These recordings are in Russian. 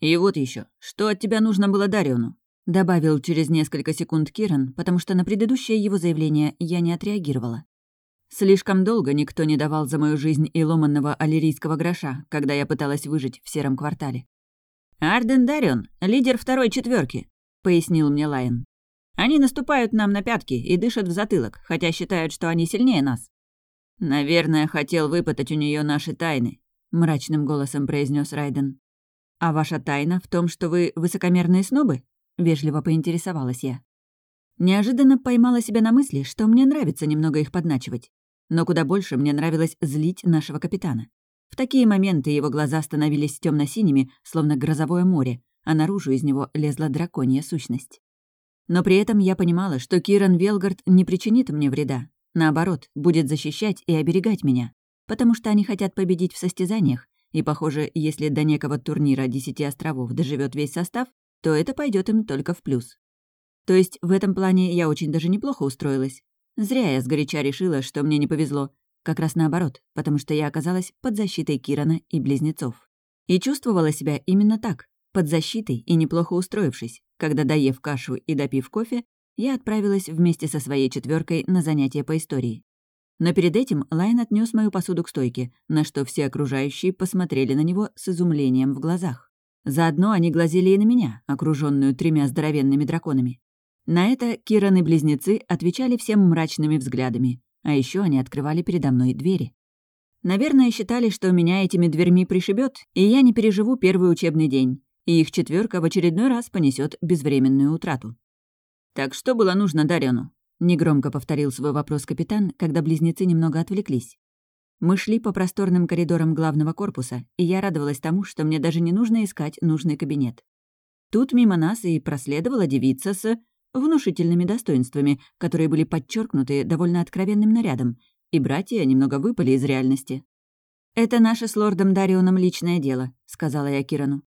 «И вот еще, что от тебя нужно было Дариону?» Добавил через несколько секунд Киран, потому что на предыдущее его заявление я не отреагировала. Слишком долго никто не давал за мою жизнь и ломанного аллерийского гроша, когда я пыталась выжить в сером квартале. «Арден Дарион, лидер второй четверки, пояснил мне Лайон. «Они наступают нам на пятки и дышат в затылок, хотя считают, что они сильнее нас». «Наверное, хотел выпытать у нее наши тайны», — мрачным голосом произнес Райден. «А ваша тайна в том, что вы высокомерные снобы?» — вежливо поинтересовалась я. Неожиданно поймала себя на мысли, что мне нравится немного их подначивать. Но куда больше мне нравилось злить нашего капитана. В такие моменты его глаза становились темно синими словно грозовое море, а наружу из него лезла драконья сущность. Но при этом я понимала, что Киран Велгард не причинит мне вреда. Наоборот, будет защищать и оберегать меня. Потому что они хотят победить в состязаниях, и, похоже, если до некого турнира Десяти островов доживет весь состав, то это пойдет им только в плюс. То есть в этом плане я очень даже неплохо устроилась. Зря я сгоряча решила, что мне не повезло. Как раз наоборот, потому что я оказалась под защитой Кирана и близнецов. И чувствовала себя именно так, под защитой и неплохо устроившись, когда, доев кашу и допив кофе, я отправилась вместе со своей четверкой на занятия по истории. Но перед этим Лайн отнес мою посуду к стойке, на что все окружающие посмотрели на него с изумлением в глазах. Заодно они глазели и на меня, окруженную тремя здоровенными драконами. На это Киран и близнецы отвечали всем мрачными взглядами, а еще они открывали передо мной двери. Наверное, считали, что меня этими дверьми пришибет, и я не переживу первый учебный день, и их четверка в очередной раз понесет безвременную утрату. «Так что было нужно Дариону?» — негромко повторил свой вопрос капитан, когда близнецы немного отвлеклись. Мы шли по просторным коридорам главного корпуса, и я радовалась тому, что мне даже не нужно искать нужный кабинет. Тут мимо нас и проследовала девица с внушительными достоинствами, которые были подчеркнуты довольно откровенным нарядом, и братья немного выпали из реальности. «Это наше с лордом Дарионом личное дело», — сказала я Кирану.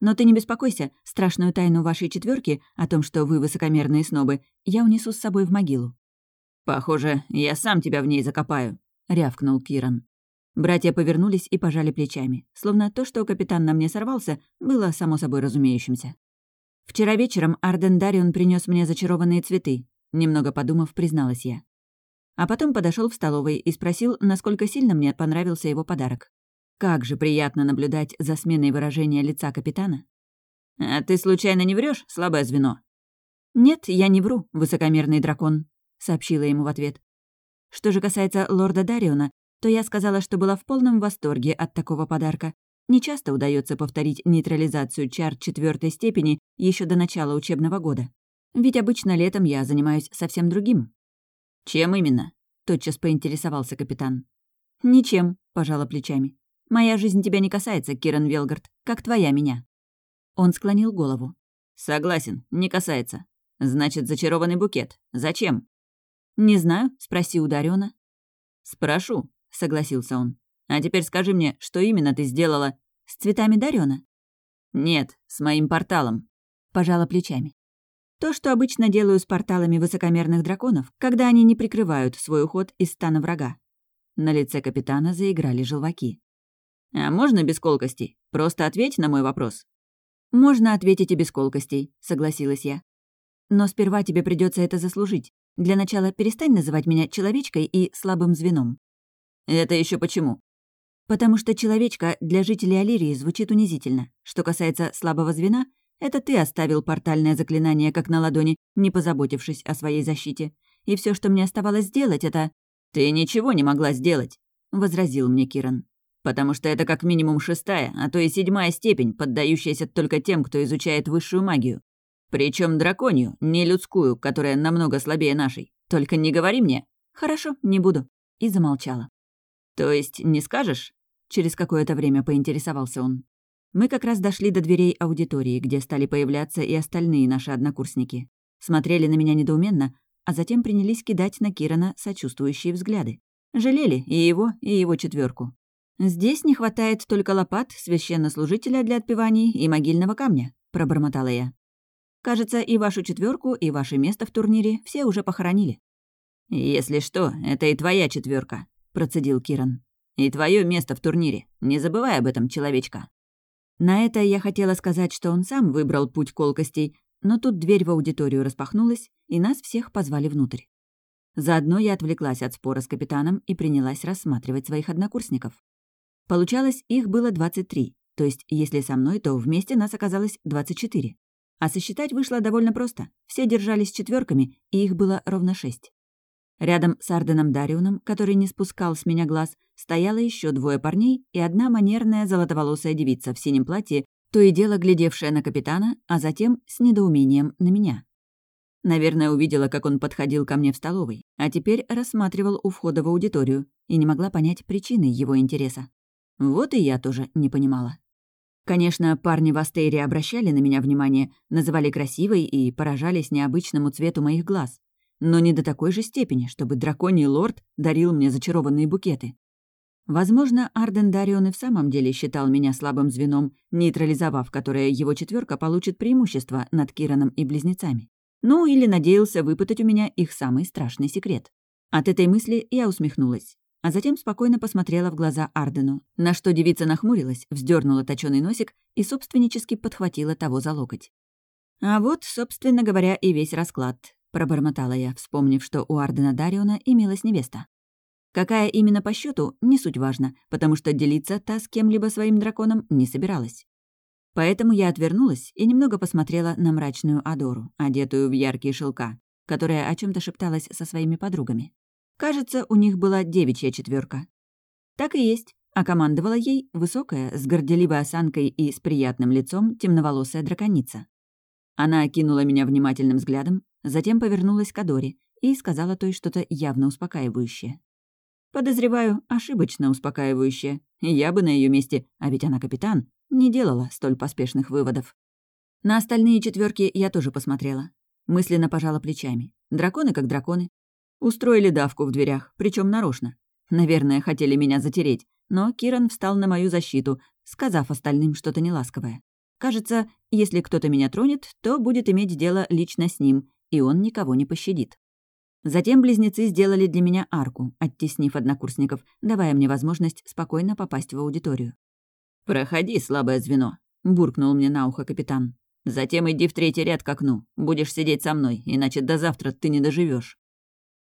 «Но ты не беспокойся, страшную тайну вашей четверки о том, что вы высокомерные снобы, я унесу с собой в могилу». «Похоже, я сам тебя в ней закопаю», — рявкнул Киран. Братья повернулись и пожали плечами, словно то, что капитан на мне сорвался, было само собой разумеющимся. «Вчера вечером Арден Дарион принес мне зачарованные цветы», — немного подумав, призналась я. А потом подошел в столовой и спросил, насколько сильно мне понравился его подарок. Как же приятно наблюдать за сменой выражения лица капитана. «А ты случайно не врешь, слабое звено?» «Нет, я не вру, высокомерный дракон», — сообщила ему в ответ. Что же касается лорда Дариона, то я сказала, что была в полном восторге от такого подарка не часто удается повторить нейтрализацию чар четвертой степени еще до начала учебного года. Ведь обычно летом я занимаюсь совсем другим. «Чем именно?» — тотчас поинтересовался капитан. «Ничем», — пожала плечами. «Моя жизнь тебя не касается, Киран Велгард, как твоя меня». Он склонил голову. «Согласен, не касается. Значит, зачарованный букет. Зачем?» «Не знаю, спроси у Дарёна». «Спрошу», — согласился он. А теперь скажи мне, что именно ты сделала с цветами Дарёна?» «Нет, с моим порталом», — пожала плечами. «То, что обычно делаю с порталами высокомерных драконов, когда они не прикрывают свой уход из стана врага». На лице капитана заиграли желваки. «А можно без колкостей? Просто ответь на мой вопрос». «Можно ответить и без колкостей», — согласилась я. «Но сперва тебе придется это заслужить. Для начала перестань называть меня человечкой и слабым звеном». «Это еще почему?» Потому что человечка для жителей Алирии звучит унизительно. Что касается слабого звена, это ты оставил портальное заклинание как на ладони, не позаботившись о своей защите. И все, что мне оставалось сделать, это... «Ты ничего не могла сделать», — возразил мне Киран. «Потому что это как минимум шестая, а то и седьмая степень, поддающаяся только тем, кто изучает высшую магию. Причем драконью, не людскую, которая намного слабее нашей. Только не говори мне». «Хорошо, не буду». И замолчала. «То есть не скажешь?» Через какое-то время поинтересовался он. Мы как раз дошли до дверей аудитории, где стали появляться и остальные наши однокурсники. Смотрели на меня недоуменно, а затем принялись кидать на Кирана сочувствующие взгляды. Жалели и его, и его четверку. «Здесь не хватает только лопат, священнослужителя для отпеваний и могильного камня», — пробормотала я. «Кажется, и вашу четверку, и ваше место в турнире все уже похоронили». «Если что, это и твоя четверка, процедил Киран. И твое место в турнире. Не забывай об этом, человечка». На это я хотела сказать, что он сам выбрал путь колкостей, но тут дверь в аудиторию распахнулась, и нас всех позвали внутрь. Заодно я отвлеклась от спора с капитаном и принялась рассматривать своих однокурсников. Получалось, их было 23, то есть если со мной, то вместе нас оказалось 24. А сосчитать вышло довольно просто. Все держались четверками, и их было ровно шесть. Рядом с Арденом Дарионом, который не спускал с меня глаз, стояло еще двое парней и одна манерная золотоволосая девица в синем платье, то и дело глядевшая на капитана, а затем с недоумением на меня. Наверное, увидела, как он подходил ко мне в столовой, а теперь рассматривал у входа в аудиторию и не могла понять причины его интереса. Вот и я тоже не понимала. Конечно, парни в Астейре обращали на меня внимание, называли красивой и поражались необычному цвету моих глаз. Но не до такой же степени, чтобы драконий лорд дарил мне зачарованные букеты. Возможно, Арден Дарион и в самом деле считал меня слабым звеном, нейтрализовав которое его четверка получит преимущество над Кираном и близнецами. Ну, или надеялся выпытать у меня их самый страшный секрет. От этой мысли я усмехнулась а затем спокойно посмотрела в глаза Ардену, на что девица нахмурилась, вздернула точёный носик и собственнически подхватила того за локоть. «А вот, собственно говоря, и весь расклад», — пробормотала я, вспомнив, что у Ардена Дариона имелась невеста. Какая именно по счету, не суть важно, потому что делиться та с кем-либо своим драконом не собиралась. Поэтому я отвернулась и немного посмотрела на мрачную Адору, одетую в яркие шелка, которая о чем то шепталась со своими подругами. Кажется, у них была девичья четверка. Так и есть, а командовала ей высокая, с горделивой осанкой и с приятным лицом темноволосая драконица. Она окинула меня внимательным взглядом, затем повернулась к Адоре и сказала той что-то явно успокаивающее. Подозреваю, ошибочно успокаивающее. Я бы на ее месте, а ведь она капитан, не делала столь поспешных выводов. На остальные четверки я тоже посмотрела. Мысленно пожала плечами. Драконы как драконы, Устроили давку в дверях, причем нарочно. Наверное, хотели меня затереть, но Киран встал на мою защиту, сказав остальным что-то неласковое. Кажется, если кто-то меня тронет, то будет иметь дело лично с ним, и он никого не пощадит. Затем близнецы сделали для меня арку, оттеснив однокурсников, давая мне возможность спокойно попасть в аудиторию. «Проходи, слабое звено», — буркнул мне на ухо капитан. «Затем иди в третий ряд к окну. Будешь сидеть со мной, иначе до завтра ты не доживешь.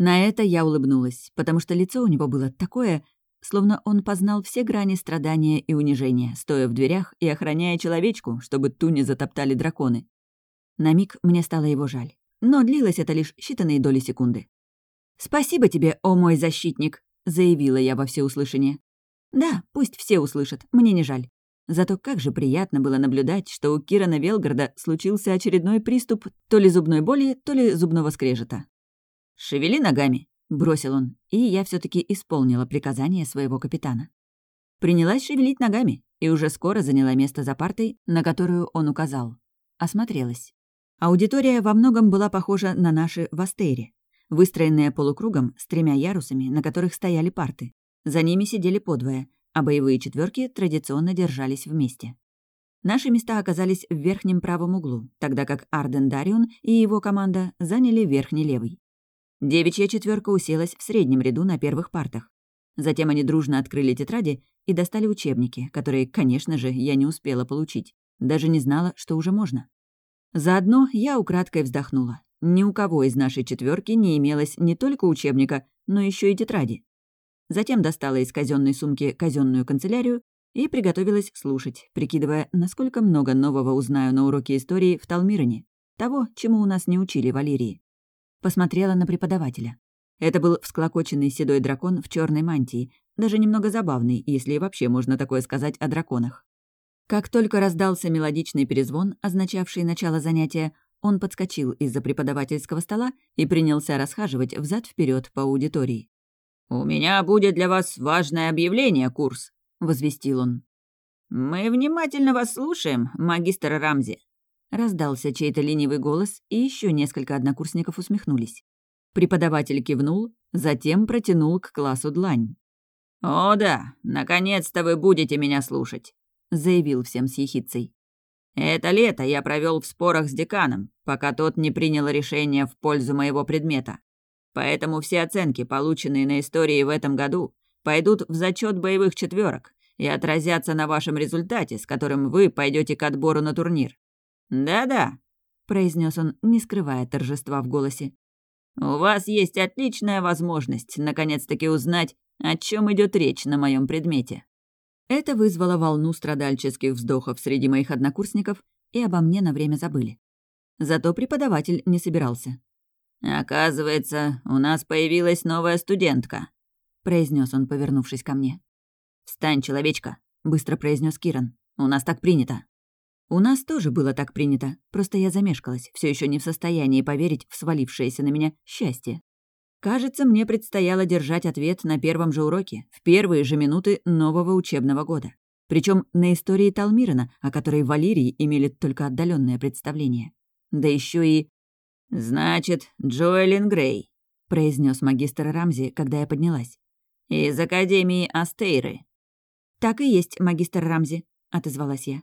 На это я улыбнулась, потому что лицо у него было такое, словно он познал все грани страдания и унижения, стоя в дверях и охраняя человечку, чтобы ту не затоптали драконы. На миг мне стало его жаль, но длилось это лишь считанные доли секунды. «Спасибо тебе, о мой защитник!» — заявила я во всеуслышание. «Да, пусть все услышат, мне не жаль. Зато как же приятно было наблюдать, что у Кирана Велгарда случился очередной приступ то ли зубной боли, то ли зубного скрежета. «Шевели ногами», — бросил он, и я все таки исполнила приказание своего капитана. Принялась шевелить ногами и уже скоро заняла место за партой, на которую он указал. Осмотрелась. Аудитория во многом была похожа на наши в Астере, выстроенная полукругом с тремя ярусами, на которых стояли парты. За ними сидели подвое, а боевые четверки традиционно держались вместе. Наши места оказались в верхнем правом углу, тогда как Арден Дарион и его команда заняли верхний левый. Девичья четверка уселась в среднем ряду на первых партах. Затем они дружно открыли тетради и достали учебники, которые, конечно же, я не успела получить. Даже не знала, что уже можно. Заодно я украдкой вздохнула. Ни у кого из нашей четверки не имелось не только учебника, но еще и тетради. Затем достала из казенной сумки казенную канцелярию и приготовилась слушать, прикидывая, насколько много нового узнаю на уроке истории в Талмироне, того, чему у нас не учили в Алирии посмотрела на преподавателя. Это был всклокоченный седой дракон в черной мантии, даже немного забавный, если вообще можно такое сказать о драконах. Как только раздался мелодичный перезвон, означавший начало занятия, он подскочил из-за преподавательского стола и принялся расхаживать взад вперед по аудитории. «У меня будет для вас важное объявление, курс», — возвестил он. «Мы внимательно вас слушаем, магистр Рамзи», Раздался чей-то ленивый голос, и еще несколько однокурсников усмехнулись. Преподаватель кивнул, затем протянул к классу длань. «О да, наконец-то вы будете меня слушать», — заявил всем с ехицей. «Это лето я провел в спорах с деканом, пока тот не принял решение в пользу моего предмета. Поэтому все оценки, полученные на истории в этом году, пойдут в зачет боевых четверок, и отразятся на вашем результате, с которым вы пойдете к отбору на турнир. Да-да, произнес он, не скрывая торжества в голосе. У вас есть отличная возможность наконец-таки узнать, о чем идет речь на моем предмете. Это вызвало волну страдальческих вздохов среди моих однокурсников, и обо мне на время забыли. Зато преподаватель не собирался. «Оказывается, у нас появилась новая студентка», — произнес он, повернувшись ко мне. «Встань, человечка», — быстро произнес Киран. «У нас так принято». У нас тоже было так принято, просто я замешкалась, все еще не в состоянии поверить в свалившееся на меня счастье. Кажется, мне предстояло держать ответ на первом же уроке, в первые же минуты нового учебного года. Причем на истории Талмирана, о которой Валерии имели только отдаленное представление. Да еще и... «Значит, Джоэлин Грей», — произнес магистр Рамзи, когда я поднялась. «Из Академии Астейры». «Так и есть, магистр Рамзи», — отозвалась я.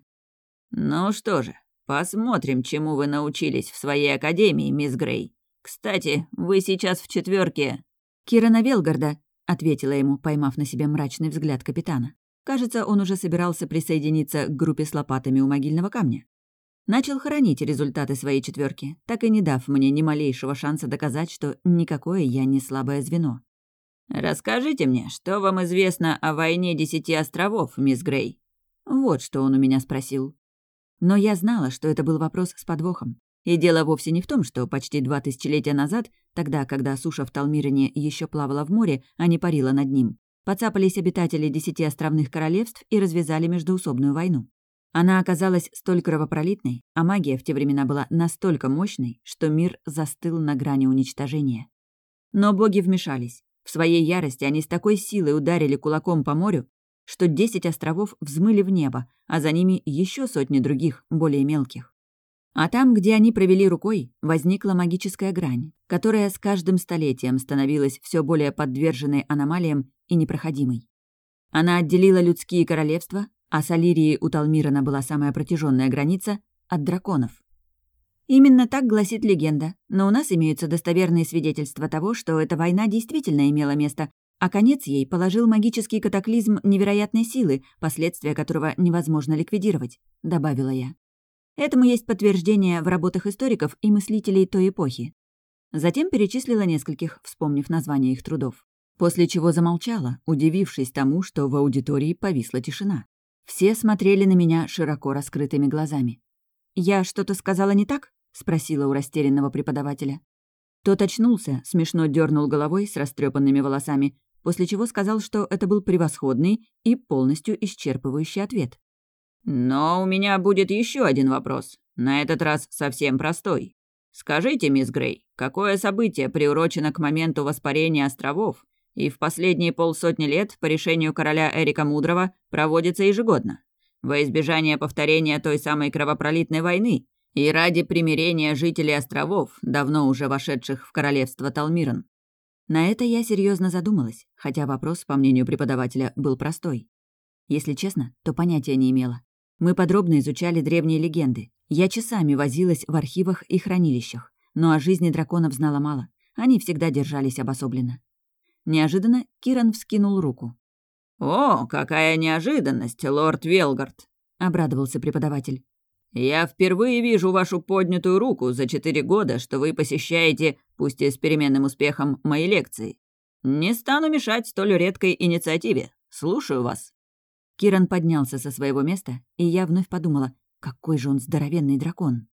«Ну что же, посмотрим, чему вы научились в своей академии, мисс Грей. Кстати, вы сейчас в четверке. «Кирана Велгарда», — ответила ему, поймав на себе мрачный взгляд капитана. Кажется, он уже собирался присоединиться к группе с лопатами у могильного камня. Начал хоронить результаты своей четверки, так и не дав мне ни малейшего шанса доказать, что никакое я не слабое звено. «Расскажите мне, что вам известно о войне Десяти островов, мисс Грей?» Вот что он у меня спросил. Но я знала, что это был вопрос с подвохом. И дело вовсе не в том, что почти два тысячелетия назад, тогда, когда суша в Талмирине еще плавала в море, а не парила над ним, поцапались обитатели десяти островных королевств и развязали междоусобную войну. Она оказалась столь кровопролитной, а магия в те времена была настолько мощной, что мир застыл на грани уничтожения. Но боги вмешались. В своей ярости они с такой силой ударили кулаком по морю, что десять островов взмыли в небо, а за ними еще сотни других, более мелких. А там, где они провели рукой, возникла магическая грань, которая с каждым столетием становилась все более подверженной аномалиям и непроходимой. Она отделила людские королевства, а с Алирией у Талмирана была самая протяженная граница, от драконов. Именно так гласит легенда, но у нас имеются достоверные свидетельства того, что эта война действительно имела место, а конец ей положил магический катаклизм невероятной силы, последствия которого невозможно ликвидировать, добавила я. Этому есть подтверждение в работах историков и мыслителей той эпохи. Затем перечислила нескольких, вспомнив названия их трудов. После чего замолчала, удивившись тому, что в аудитории повисла тишина. Все смотрели на меня широко раскрытыми глазами. «Я что-то сказала не так?» — спросила у растерянного преподавателя. Тот очнулся, смешно дернул головой с растрепанными волосами после чего сказал, что это был превосходный и полностью исчерпывающий ответ. «Но у меня будет еще один вопрос, на этот раз совсем простой. Скажите, мисс Грей, какое событие приурочено к моменту воспарения островов и в последние полсотни лет по решению короля Эрика Мудрого проводится ежегодно? Во избежание повторения той самой кровопролитной войны и ради примирения жителей островов, давно уже вошедших в королевство Талмиран. На это я серьезно задумалась, хотя вопрос, по мнению преподавателя, был простой. Если честно, то понятия не имела. Мы подробно изучали древние легенды. Я часами возилась в архивах и хранилищах, но о жизни драконов знала мало. Они всегда держались обособленно. Неожиданно Киран вскинул руку. «О, какая неожиданность, лорд Велгард!» — обрадовался преподаватель. «Я впервые вижу вашу поднятую руку за четыре года, что вы посещаете, пусть и с переменным успехом, мои лекции. Не стану мешать столь редкой инициативе. Слушаю вас». Киран поднялся со своего места, и я вновь подумала, какой же он здоровенный дракон.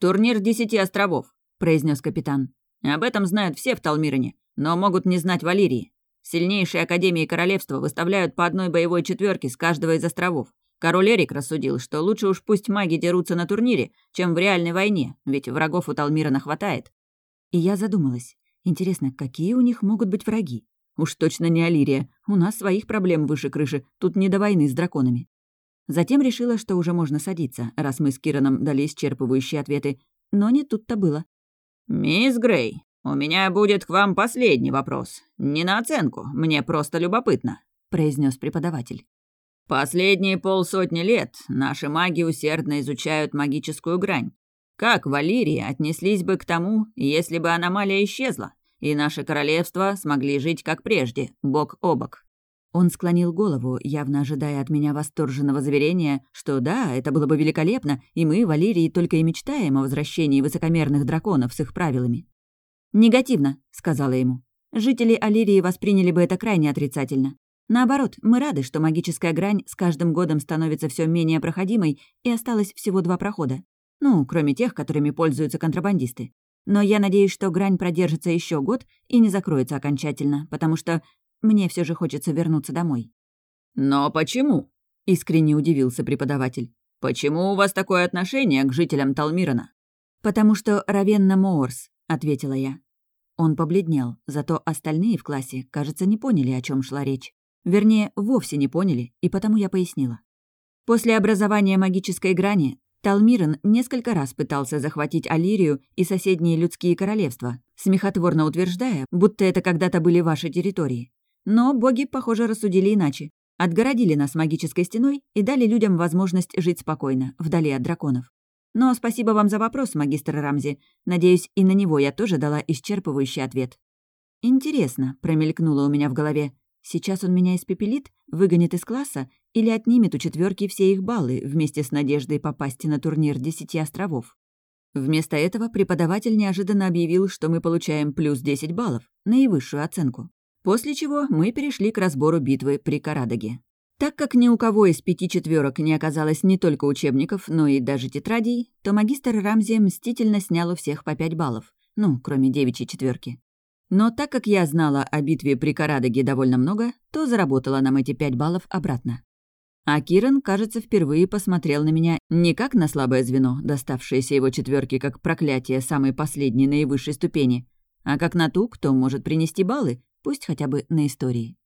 «Турнир Десяти островов», — произнес капитан. «Об этом знают все в Талмироне, но могут не знать Валерии. Сильнейшие академии королевства выставляют по одной боевой четверке с каждого из островов. Король Эрик рассудил, что лучше уж пусть маги дерутся на турнире, чем в реальной войне, ведь врагов у Талмира хватает. И я задумалась. Интересно, какие у них могут быть враги? Уж точно не Алирия. У нас своих проблем выше крыши. Тут не до войны с драконами. Затем решила, что уже можно садиться, раз мы с Кираном дали исчерпывающие ответы. Но не тут-то было. «Мисс Грей, у меня будет к вам последний вопрос. Не на оценку, мне просто любопытно», — произнес преподаватель. Последние полсотни лет наши маги усердно изучают магическую грань. Как Валерии отнеслись бы к тому, если бы аномалия исчезла, и наше королевство смогли жить как прежде, бок о бок? Он склонил голову, явно ожидая от меня восторженного заверения, что да, это было бы великолепно, и мы, Валерии, только и мечтаем о возвращении высокомерных драконов с их правилами. «Негативно», — сказала ему. «Жители Алирии восприняли бы это крайне отрицательно. Наоборот, мы рады, что магическая грань с каждым годом становится все менее проходимой, и осталось всего два прохода. Ну, кроме тех, которыми пользуются контрабандисты. Но я надеюсь, что грань продержится еще год и не закроется окончательно, потому что мне все же хочется вернуться домой. «Но почему?» — искренне удивился преподаватель. «Почему у вас такое отношение к жителям Талмирана?» «Потому что Равенна Моорс», — ответила я. Он побледнел, зато остальные в классе, кажется, не поняли, о чем шла речь. Вернее, вовсе не поняли, и потому я пояснила. После образования магической грани Талмирен несколько раз пытался захватить Алирию и соседние людские королевства, смехотворно утверждая, будто это когда-то были ваши территории. Но боги, похоже, рассудили иначе. Отгородили нас магической стеной и дали людям возможность жить спокойно, вдали от драконов. Но спасибо вам за вопрос, магистр Рамзи. Надеюсь, и на него я тоже дала исчерпывающий ответ. Интересно, промелькнуло у меня в голове. Сейчас он меня испепелит, выгонит из класса или отнимет у четверки все их баллы вместе с надеждой попасть на турнир Десяти островов. Вместо этого преподаватель неожиданно объявил, что мы получаем плюс 10 баллов, наивысшую оценку. После чего мы перешли к разбору битвы при Карадаге. Так как ни у кого из пяти четверок не оказалось не только учебников, но и даже тетрадей, то магистр Рамзи мстительно снял у всех по пять баллов, ну, кроме девичьей четверки. Но так как я знала о битве при Карадаге довольно много, то заработала нам эти пять баллов обратно. А Киран, кажется, впервые посмотрел на меня не как на слабое звено, доставшееся его четверке как проклятие самой последней наивысшей ступени, а как на ту, кто может принести баллы, пусть хотя бы на истории.